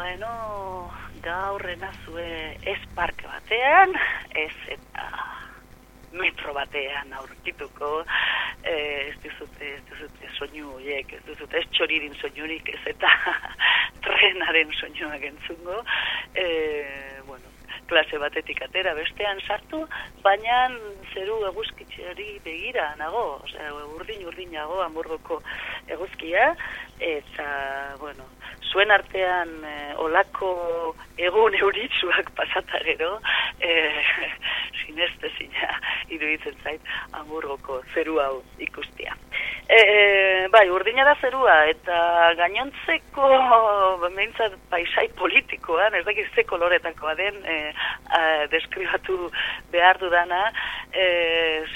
Bueno, gaurrena zue ez parke batean, ez eta metro batean aurkituko, eh, ez duzute, ez duzute soinu horiek, ez duzute ez txoririn soinurik, ez eta trenaren soinuak entzungo, eh, bueno, klase batetik atera bestean sartu, baina zeru eguzkitxeri begira nago, osea, urdin urdinago hamburgoko eguzkia, eta, bueno, zuen artean e, olako egun euritzuak pasata gero, e, sineste zina iruditzen zait hamburgoko zeru hau ikustia. E, bai, urdina da zerua, eta gainontzeko, behintzat, paisai politikoan, ez dakit ze koloretakoa den, e, a, deskribatu behar dudana, e,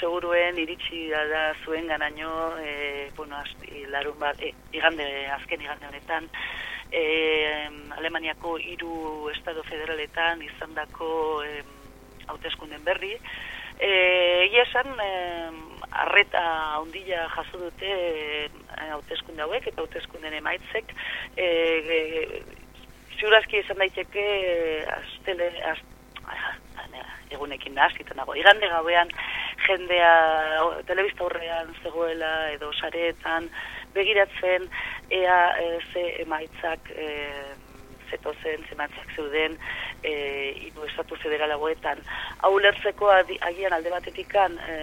seguruen iritsi da zuen ganaino, e, bueno, asti, larun bat, e, igande, azken igande honetan, e, Alemaniako hiru estado federaletan izandako e, hauteskunden berri, E, esan, e, arreta ondila jaso dute e, hauteskunde hauek eta hauteskunden emaitzek, e, e, ziurazki esan daiteke astele, az, egunekin nahazkita nago. Igande gauean jendea telebista horrean zegoela edo sareetan begiratzen ea e, ze emaitzak e, zetozen, zematzak zeuden, e, iru estatu federalagoetan. Hau lertzeko agian alde batetikan, e,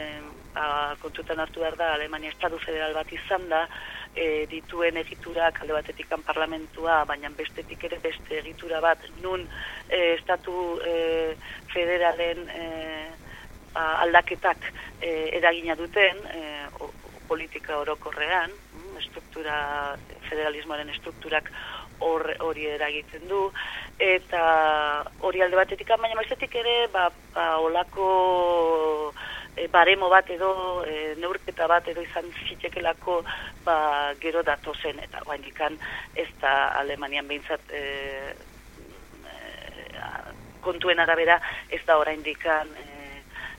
a, kontutan hartu behar da, Alemania estatu federal bat izan da, e, dituen egiturak alde batetikan parlamentua, baina bestetik ere beste egitura bat, nun e, estatu e, federalen e, aldaketak e, eragina duten, e, politika orokorrean, estruktura, federalismoaren estrukturak hori eragiten du. Eta hori alde batetik baina maizetik ere ba, ba olako e, baremo bat edo e, neurketa bat edo izan zitekelako ba, gero datozen. Eta guainikan ez da Alemanian behintzat e, e, kontuen arabera ez da oraindikan e,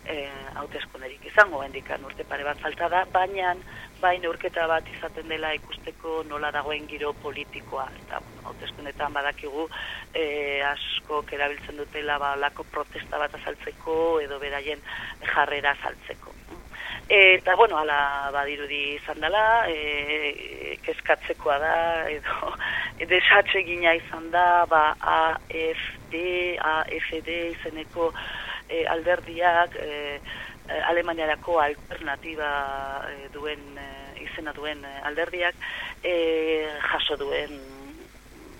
e, hauteskunderik izango hendikan urte pare bat falta da, baina baina urketa bat izaten dela ikusteko nola dagoen giro politikoa. Eta hauteskundetan badakigu e, asko erabiltzen dutela ba, lako protesta bat azaltzeko edo beraien jarrera azaltzeko. Eta, bueno, ala badirudi izan dela, e, kezkatzekoa da, edo desatxe gina izan da, ba, AFD, AFD izeneko e, alderdiak e, e, Alemaniarako alternatiba e, duen e, izena duen e, alderdiak e, jaso duen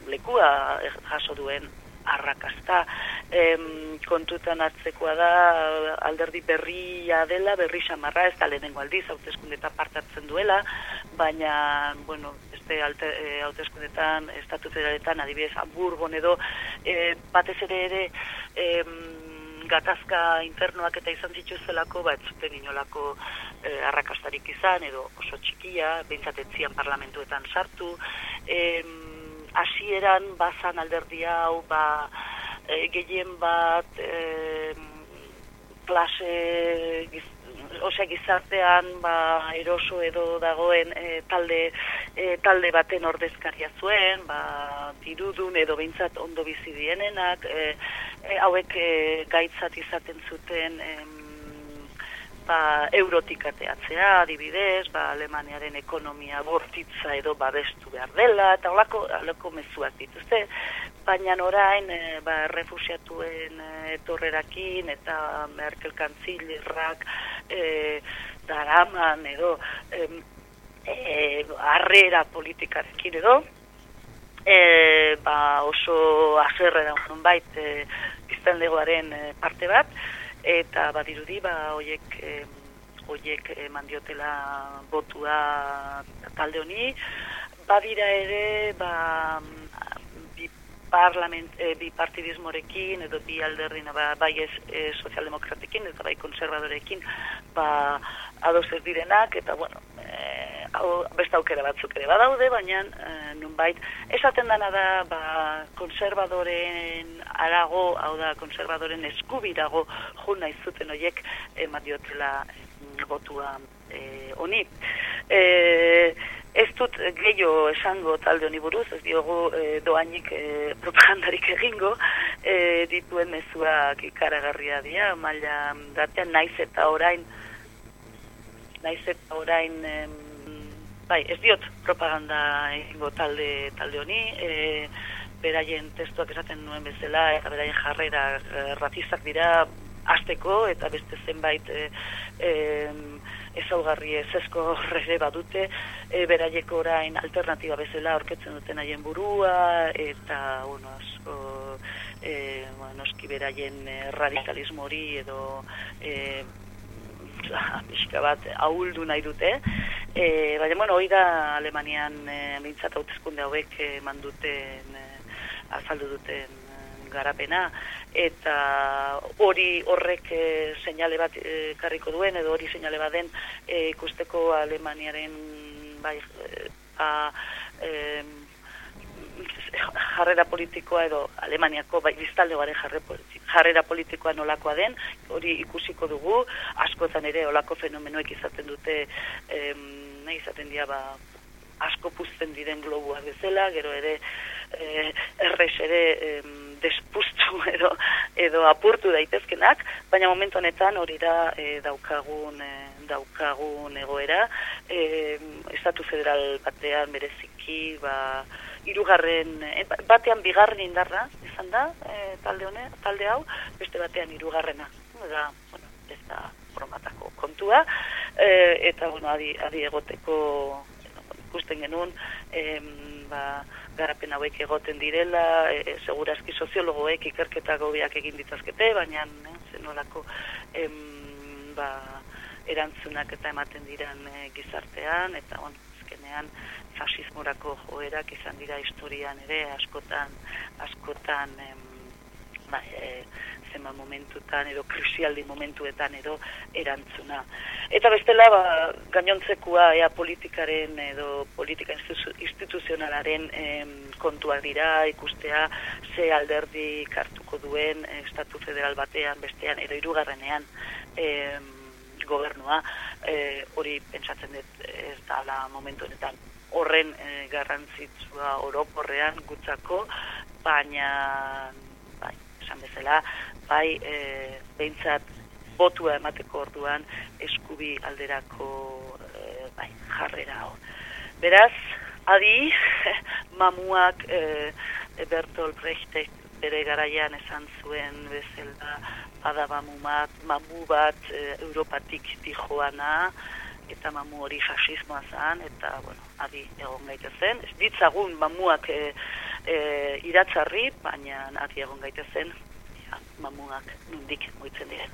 lekua e, jaso duen arrakasta. E, kontutan hartzekoa da alderdi berria dela, berri xamarra ez da lehenengo aldiz, hautezkundeta partatzen duela, baina, bueno, este hautezkundetan, estatu federaletan, adibidez, Hamburgon edo, e, batez ere ere, e, gatazka internoak eta izan zituzelako, ba, zuten inolako e, arrakastarik izan, edo oso txikia, behintzatetzian parlamentuetan sartu. E, asieran, bazan alderdi hau, ba, e, gehien bat, e, klase, giz, osea gizartean ba, eroso edo dagoen e, talde e, talde baten ordezkaria zuen, ba, dirudun edo behintzat ondo bizi dienenak, e, e, hauek e, gaitzat izaten zuten em, ba, eurotik ateatzea, adibidez, ba, Alemaniaren ekonomia bortitza edo babestu behar dela, eta holako, holako mezuak dituzte, baina orain e, ba, refusiatuen etorrerakin eta Merkel kantzilirrak e, daraman edo e, e, arrera politikarekin edo, e, ba, oso azerre da unon bait e, biztanlegoaren e, parte bat, eta badirudi ba, oiek, e, oiek e, mandiotela botua talde honi, badira ere ba, parlament, e, bi partidismorekin edo bi alderrin ba, bai ez e, sozialdemokratekin eta bai konservadorekin ba, ados ez direnak. Eta bueno, hau beste aukera batzuk ere badaude, baina e, nunbait esaten dana da ba, konservadoren arago, hau da konservadoren eskubirago jo nahi zuten horiek eman diotela botua e, honi. E, Ez dut gehiago esango talde honi buruz, ez diogu e, doainik e, propagandarik egingo, e, dituen mezuak ikaragarria dira, maila datean naiz eta orain, naiz eta orain, em, bai, ez diot propaganda egingo talde, talde honi, e, beraien testuak esaten nuen bezala, eta beraien jarrera e, ratizak dira, azteko, eta beste zenbait e, e, ezaugarri ezezko horre badute, e, beraieko orain alternatiba bezala aurketzen duten haien burua, eta, bueno, asko, e, bueno, noski beraien e, radikalismo hori edo e, pixka bat ahuldu nahi dute. E, baina, bueno, hori da Alemanian e, mintzat hautezkunde hauek e, manduten, e, azaldu duten garapena. Eta hori horrek e, seinale bat e, karriko duen edo hori seinale bat den e, ikusteko Alemaniaren bai a, e, jarrera politikoa edo Alemaniako bai biztalde garen jarrera politikoa nolakoa den hori ikusiko dugu. Askotan ere olako fenomenoek izaten dute em, nahi izaten dira ba, asko puzten diren globuak bezala, gero ere eh, errex ere em, despustu edo, edo apurtu daitezkenak, baina momentu honetan hori da e, daukagun, e, daukagun egoera, e, Estatu Federal batean bereziki, ba, irugarren, e, batean bigarren indarra, izan da, e, talde, hone, talde hau, beste batean irugarrena. Da, bueno, ez da bromatako kontua, e, eta bueno, adi, adi egoteko ikusten genuen, em, ba, garapen hauek egoten direla, e, e, segurazki soziologoek ikerketa gobiak egin ditazkete, baina e, zenolako em, ba, erantzunak eta ematen diran e, gizartean, eta on, ezkenean fasismorako joerak izan dira historian ere, askotan, askotan em, ba, e, zema momentutan edo krisialdi momentuetan edo erantzuna. Eta bestela, ba, gainontzekoa ea politikaren edo politika instituzionalaren em, kontuak dira, ikustea ze alderdi kartuko duen Estatu Federal batean, bestean, edo irugarrenean em, gobernua, e, hori pentsatzen dut ez dala momentu honetan horren e, garrantzitsua oroporrean gutzako, baina esan bezala, bai e, behintzat botua emateko orduan eskubi alderako e, bai, jarrera hau. Beraz, adi, mamuak e, Bertolt Brechtek bere garaian esan zuen bezala bada mamu bat, mamu bat e, Europatik dijoana, eta mamu hori fasismoa zen, eta, bueno, adi egon gaitezen. Ez ditzagun mamuak e, e, iratzarri, baina adi egon gaitezen, ja, mamuak nundik moitzen diren.